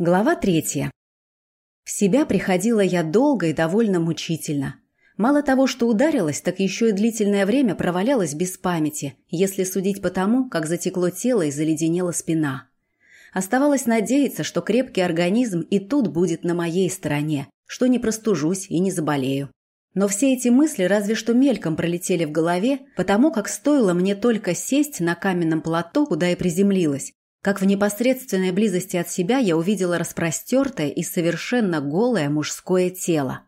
Глава третья. В себя приходила я долго и довольно мучительно. Мало того, что ударилась, так еще и длительное время провалялась без памяти, если судить по тому, как затекло тело и заледенела спина. Оставалось надеяться, что крепкий организм и тут будет на моей стороне, что не простужусь и не заболею. Но все эти мысли разве что мельком пролетели в голове, потому как стоило мне только сесть на каменном плато, куда и приземлилась, как в непосредственной близости от себя я увидела распростертое и совершенно голое мужское тело.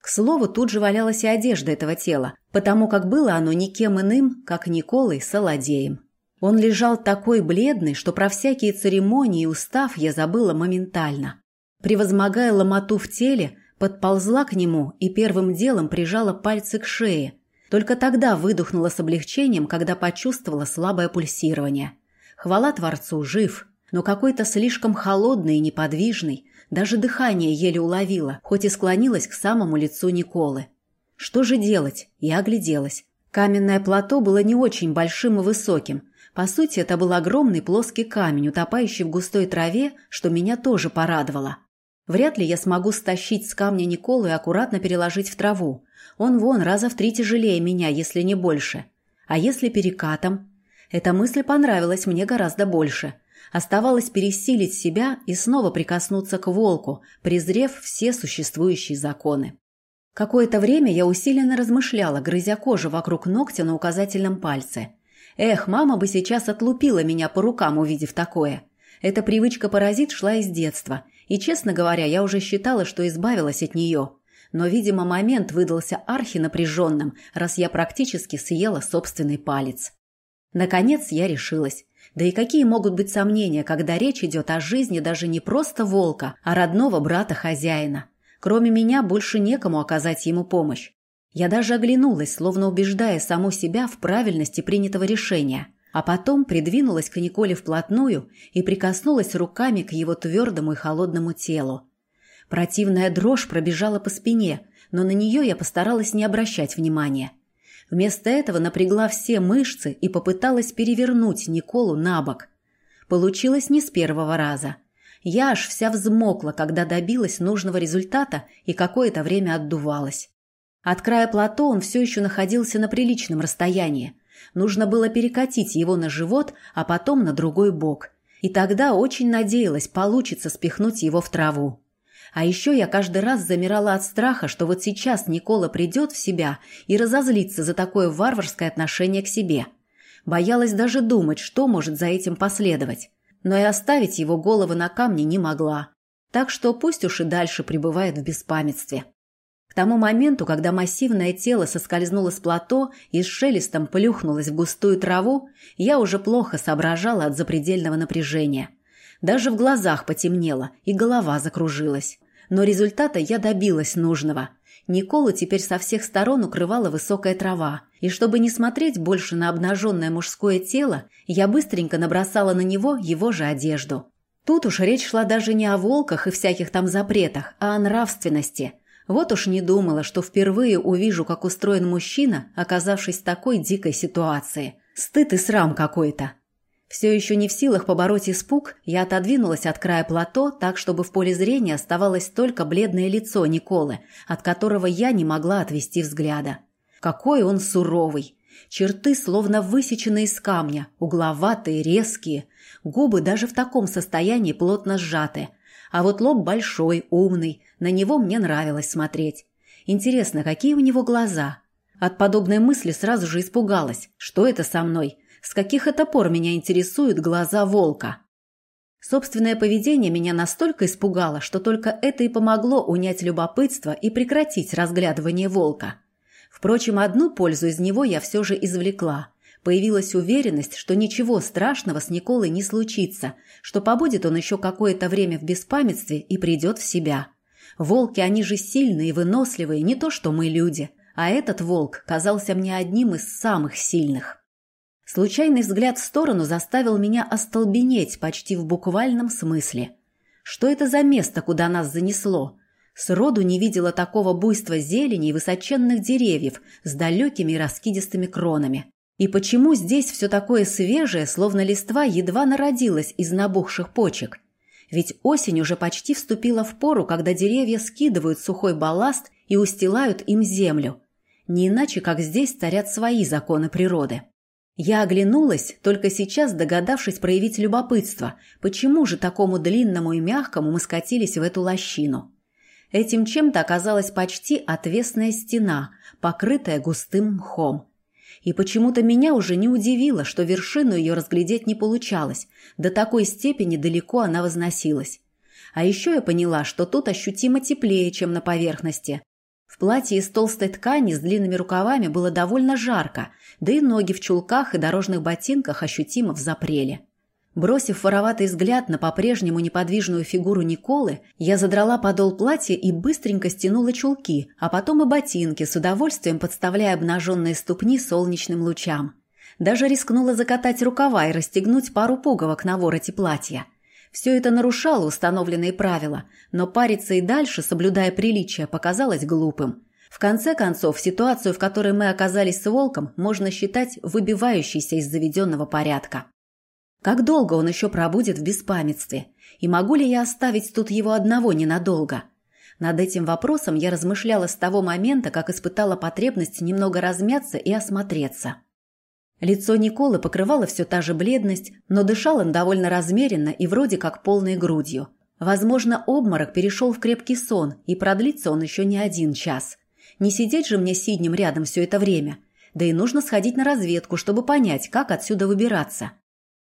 К слову, тут же валялась и одежда этого тела, потому как было оно никем иным, как Николой Солодеем. Он лежал такой бледный, что про всякие церемонии и устав я забыла моментально. Превозмогая ломоту в теле, подползла к нему и первым делом прижала пальцы к шее. Только тогда выдохнула с облегчением, когда почувствовала слабое пульсирование – Хвала Творцу, жив, но какой-то слишком холодный и неподвижный, даже дыхание еле уловила, хоть и склонилась к самому лицу Николы. Что же делать? Я огляделась. Каменное плато было не очень большим и высоким. По сути, это был огромный плоский камень, утопающий в густой траве, что меня тоже порадовало. Вряд ли я смогу стащить с камня Николу и аккуратно переложить в траву. Он вон раза в три тяжелее меня, если не больше. А если перекатом? Эта мысль понравилась мне гораздо больше. Оставалось пересилить себя и снова прикоснуться к волку, презрев все существующие законы. Какое-то время я усиленно размышляла, грызя кожу вокруг ногтя на указательном пальце. Эх, мама бы сейчас отлупила меня по рукам, увидев такое. Эта привычка-паразит шла из детства, и, честно говоря, я уже считала, что избавилась от нее. Но, видимо, момент выдался архинапряженным, раз я практически съела собственный палец. Наконец я решилась. Да и какие могут быть сомнения, когда речь идет о жизни даже не просто волка, а родного брата-хозяина? Кроме меня больше некому оказать ему помощь. Я даже оглянулась, словно убеждая саму себя в правильности принятого решения, а потом придвинулась к Николе вплотную и прикоснулась руками к его твердому и холодному телу. Противная дрожь пробежала по спине, но на нее я постаралась не обращать внимания – Вместо этого напрягла все мышцы и попыталась перевернуть Николу на бок. Получилось не с первого раза. Я аж вся взмокла, когда добилась нужного результата и какое-то время отдувалась. От края плато он все еще находился на приличном расстоянии. Нужно было перекатить его на живот, а потом на другой бок. И тогда очень надеялась, получится спихнуть его в траву. А еще я каждый раз замирала от страха, что вот сейчас Никола придет в себя и разозлится за такое варварское отношение к себе. Боялась даже думать, что может за этим последовать. Но и оставить его голову на камне не могла. Так что пусть уж и дальше пребывает в беспамятстве. К тому моменту, когда массивное тело соскользнуло с плато и с шелестом плюхнулось в густую траву, я уже плохо соображала от запредельного напряжения. Даже в глазах потемнело, и голова закружилась. Но результата я добилась нужного. Николу теперь со всех сторон укрывала высокая трава, и чтобы не смотреть больше на обнаженное мужское тело, я быстренько набросала на него его же одежду. Тут уж речь шла даже не о волках и всяких там запретах, а о нравственности. Вот уж не думала, что впервые увижу, как устроен мужчина, оказавшись в такой дикой ситуации. Стыд и срам какой-то. Все еще не в силах побороть испуг, я отодвинулась от края плато так, чтобы в поле зрения оставалось только бледное лицо Николы, от которого я не могла отвести взгляда. Какой он суровый! Черты словно высечены из камня, угловатые, резкие, губы даже в таком состоянии плотно сжаты. А вот лоб большой, умный, на него мне нравилось смотреть. Интересно, какие у него глаза? От подобной мысли сразу же испугалась. Что это со мной? С каких это пор меня интересуют глаза волка? Собственное поведение меня настолько испугало, что только это и помогло унять любопытство и прекратить разглядывание волка. Впрочем, одну пользу из него я все же извлекла. Появилась уверенность, что ничего страшного с Николой не случится, что побудет он еще какое-то время в беспамятстве и придет в себя. Волки, они же сильные и выносливые, не то что мы люди. А этот волк казался мне одним из самых сильных. Случайный взгляд в сторону заставил меня остолбенеть почти в буквальном смысле. Что это за место, куда нас занесло? Сроду не видела такого буйства зелени и высоченных деревьев с далекими раскидистыми кронами. И почему здесь все такое свежее, словно листва едва народилась из набухших почек? Ведь осень уже почти вступила в пору, когда деревья скидывают сухой балласт и устилают им землю. Не иначе, как здесь царят свои законы природы. Я оглянулась, только сейчас догадавшись проявить любопытство, почему же такому длинному и мягкому мы скатились в эту лощину. Этим чем-то оказалась почти отвесная стена, покрытая густым мхом. И почему-то меня уже не удивило, что вершину ее разглядеть не получалось, до такой степени далеко она возносилась. А еще я поняла, что тут ощутимо теплее, чем на поверхности. В платье из толстой ткани с длинными рукавами было довольно жарко, да и ноги в чулках и дорожных ботинках ощутимо взапрели. Бросив вороватый взгляд на по-прежнему неподвижную фигуру Николы, я задрала подол платья и быстренько стянула чулки, а потом и ботинки, с удовольствием подставляя обнаженные ступни солнечным лучам. Даже рискнула закатать рукава и расстегнуть пару пуговок на вороте платья. Все это нарушало установленные правила, но париться и дальше, соблюдая приличия, показалось глупым. В конце концов, ситуацию, в которой мы оказались с Волком, можно считать выбивающейся из заведенного порядка. Как долго он еще пробудет в беспамятстве? И могу ли я оставить тут его одного ненадолго? Над этим вопросом я размышляла с того момента, как испытала потребность немного размяться и осмотреться. Лицо Николы покрывало все та же бледность, но дышал он довольно размеренно и вроде как полной грудью. Возможно, обморок перешел в крепкий сон, и продлится он еще не один час. Не сидеть же мне сиднем рядом все это время. Да и нужно сходить на разведку, чтобы понять, как отсюда выбираться.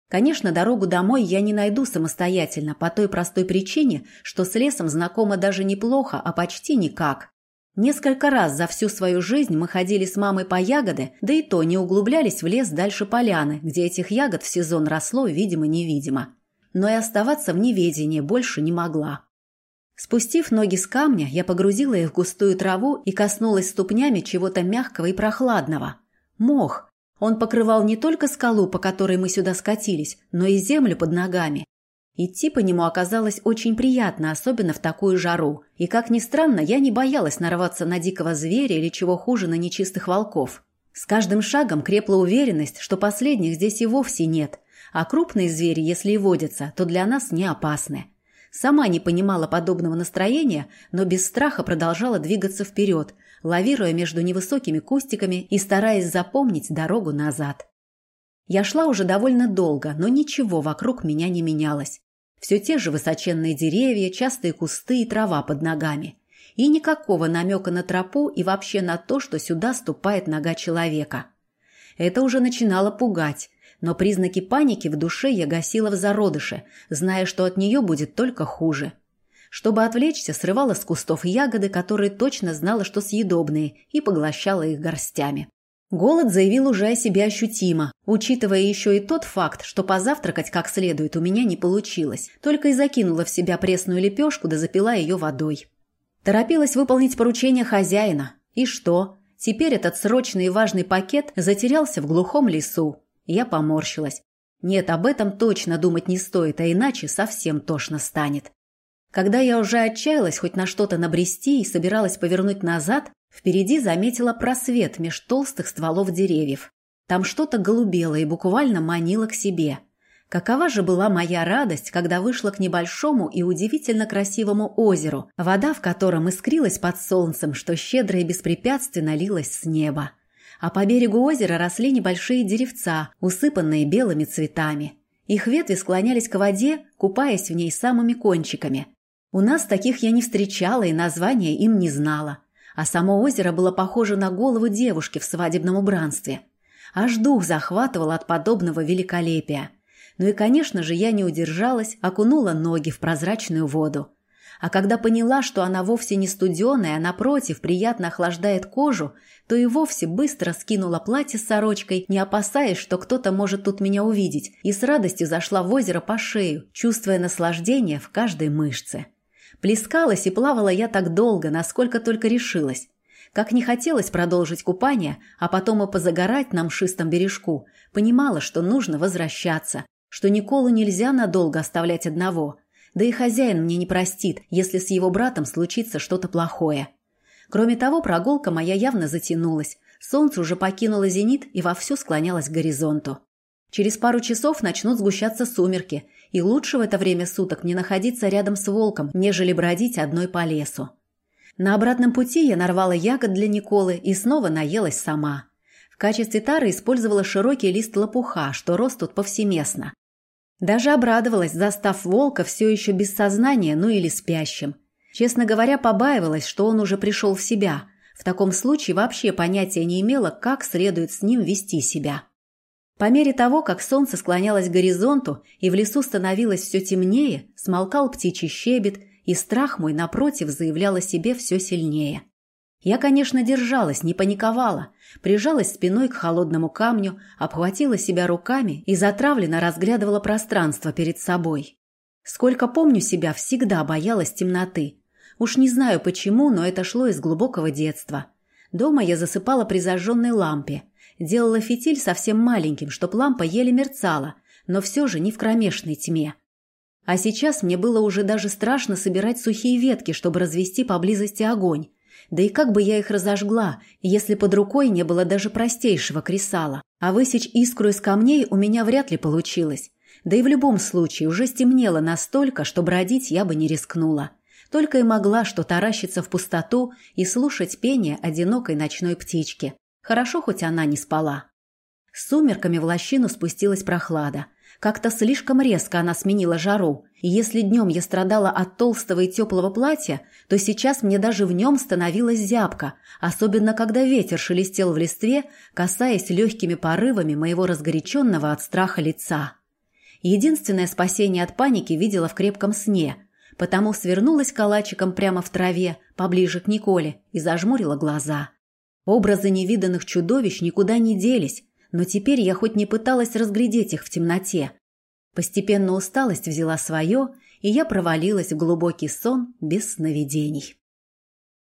Конечно, дорогу домой я не найду самостоятельно, по той простой причине, что с лесом знакома даже неплохо, а почти никак. Несколько раз за всю свою жизнь мы ходили с мамой по ягоды, да и то не углублялись в лес дальше поляны, где этих ягод в сезон росло видимо-невидимо. Но и оставаться в неведении больше не могла. Спустив ноги с камня, я погрузила их в густую траву и коснулась ступнями чего-то мягкого и прохладного. Мох. Он покрывал не только скалу, по которой мы сюда скатились, но и землю под ногами. Идти по нему оказалось очень приятно, особенно в такую жару. И, как ни странно, я не боялась нарваться на дикого зверя или чего хуже на нечистых волков. С каждым шагом крепла уверенность, что последних здесь и вовсе нет, а крупные звери, если и водятся, то для нас не опасны. Сама не понимала подобного настроения, но без страха продолжала двигаться вперед, лавируя между невысокими кустиками и стараясь запомнить дорогу назад. Я шла уже довольно долго, но ничего вокруг меня не менялось. Все те же высоченные деревья, частые кусты и трава под ногами. И никакого намека на тропу и вообще на то, что сюда ступает нога человека. Это уже начинало пугать, но признаки паники в душе я гасила в зародыше, зная, что от нее будет только хуже. Чтобы отвлечься, срывала с кустов ягоды, которые точно знала, что съедобные, и поглощала их горстями. Голод заявил уже о себе ощутимо, учитывая еще и тот факт, что позавтракать как следует у меня не получилось, только и закинула в себя пресную лепешку да запила ее водой. Торопилась выполнить поручение хозяина. И что? Теперь этот срочный и важный пакет затерялся в глухом лесу. Я поморщилась. Нет, об этом точно думать не стоит, а иначе совсем тошно станет. Когда я уже отчаялась хоть на что-то набрести и собиралась повернуть назад, Впереди заметила просвет меж толстых стволов деревьев. Там что-то голубело и буквально манило к себе. Какова же была моя радость, когда вышла к небольшому и удивительно красивому озеру, вода в котором искрилась под солнцем, что щедро и беспрепятственно лилась с неба. А по берегу озера росли небольшие деревца, усыпанные белыми цветами. Их ветви склонялись к воде, купаясь в ней самыми кончиками. У нас таких я не встречала и названия им не знала а само озеро было похоже на голову девушки в свадебном убранстве. Аж дух захватывал от подобного великолепия. Ну и, конечно же, я не удержалась, окунула ноги в прозрачную воду. А когда поняла, что она вовсе не студеная, а напротив приятно охлаждает кожу, то и вовсе быстро скинула платье с сорочкой, не опасаясь, что кто-то может тут меня увидеть, и с радостью зашла в озеро по шею, чувствуя наслаждение в каждой мышце. Плескалась и плавала я так долго, насколько только решилась. Как не хотелось продолжить купание, а потом и позагорать на мшистом бережку, понимала, что нужно возвращаться, что Николу нельзя надолго оставлять одного. Да и хозяин мне не простит, если с его братом случится что-то плохое. Кроме того, прогулка моя явно затянулась. Солнце уже покинуло зенит и вовсю склонялось к горизонту. Через пару часов начнут сгущаться сумерки, и лучше в это время суток не находиться рядом с волком, нежели бродить одной по лесу. На обратном пути я нарвала ягод для Николы и снова наелась сама. В качестве тары использовала широкий лист лопуха, что рос тут повсеместно. Даже обрадовалась, застав волка все еще без сознания, ну или спящим. Честно говоря, побаивалась, что он уже пришел в себя. В таком случае вообще понятия не имела, как следует с ним вести себя. По мере того, как солнце склонялось к горизонту и в лесу становилось все темнее, смолкал птичий щебет, и страх мой, напротив, заявлял о себе все сильнее. Я, конечно, держалась, не паниковала, прижалась спиной к холодному камню, обхватила себя руками и затравленно разглядывала пространство перед собой. Сколько помню себя, всегда боялась темноты. Уж не знаю почему, но это шло из глубокого детства. Дома я засыпала при зажженной лампе, делала фитиль совсем маленьким, чтоб лампа еле мерцала, но все же не в кромешной тьме. А сейчас мне было уже даже страшно собирать сухие ветки, чтобы развести поблизости огонь. Да и как бы я их разожгла, если под рукой не было даже простейшего кресала. А высечь искру из камней у меня вряд ли получилось. Да и в любом случае уже стемнело настолько, что бродить я бы не рискнула. Только и могла что таращиться в пустоту и слушать пение одинокой ночной птички. Хорошо, хоть она не спала. С сумерками в лощину спустилась прохлада. Как-то слишком резко она сменила жару, и если днем я страдала от толстого и теплого платья, то сейчас мне даже в нем становилась зябка, особенно когда ветер шелестел в листве, касаясь легкими порывами моего разгоряченного от страха лица. Единственное спасение от паники видела в крепком сне, потому свернулась калачиком прямо в траве, поближе к Николе, и зажмурила глаза. Образы невиданных чудовищ никуда не делись, но теперь я хоть не пыталась разглядеть их в темноте. Постепенно усталость взяла свое, и я провалилась в глубокий сон без сновидений.